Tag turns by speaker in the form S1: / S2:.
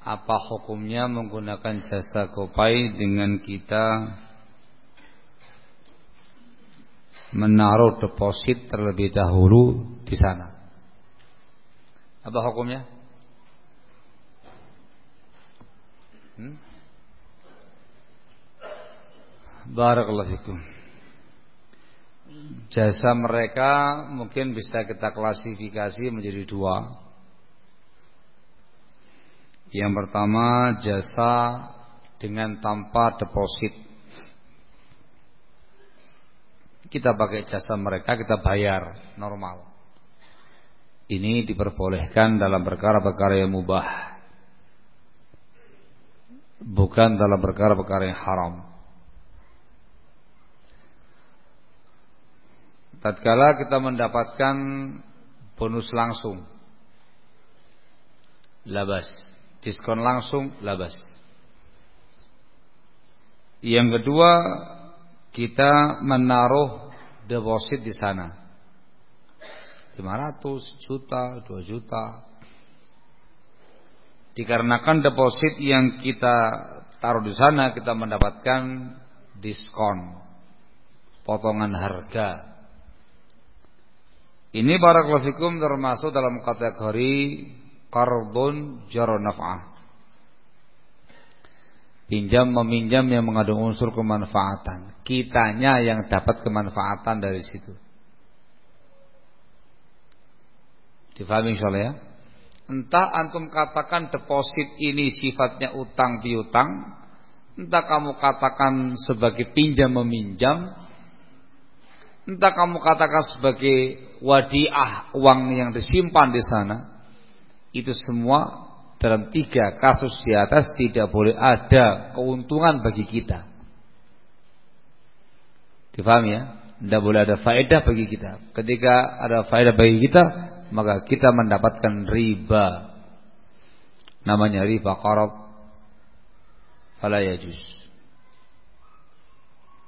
S1: apa hukumnya menggunakan jasa Gopay dengan kita menaruh deposit terlebih dahulu di sana. Apa hukumnya? Hmm? Barakallahu fikum. Jasa mereka mungkin bisa kita klasifikasi menjadi dua. Yang pertama jasa dengan tanpa deposit. Kita pakai jasa mereka, kita bayar normal. Ini diperbolehkan dalam perkara-perkara yang mubah. Bukan dalam perkara-perkara yang haram. Tatkala kita mendapatkan bonus langsung. Labas diskon langsung labas. Yang kedua, kita menaruh deposit di sana. 500 juta, 2 juta. Dikarenakan deposit yang kita taruh di sana kita mendapatkan diskon, potongan harga. Ini fikum termasuk dalam kategori qardun jar naf'ah. Pinjam meminjam yang mengandung unsur kemanfaatan. Kitanya yang dapat kemanfaatan dari situ. Difahami insyaallah ya? Entah antum katakan deposit ini sifatnya utang piutang, entah kamu katakan sebagai pinjam meminjam, entah kamu katakan sebagai wadiah uang yang disimpan di sana, itu semua dalam tiga kasus di atas tidak boleh ada keuntungan bagi kita. Difahami ya? Tidak boleh ada faedah bagi kita. Ketika ada faedah bagi kita, maka kita mendapatkan riba. Namanya riba qarab. Fala yajuz.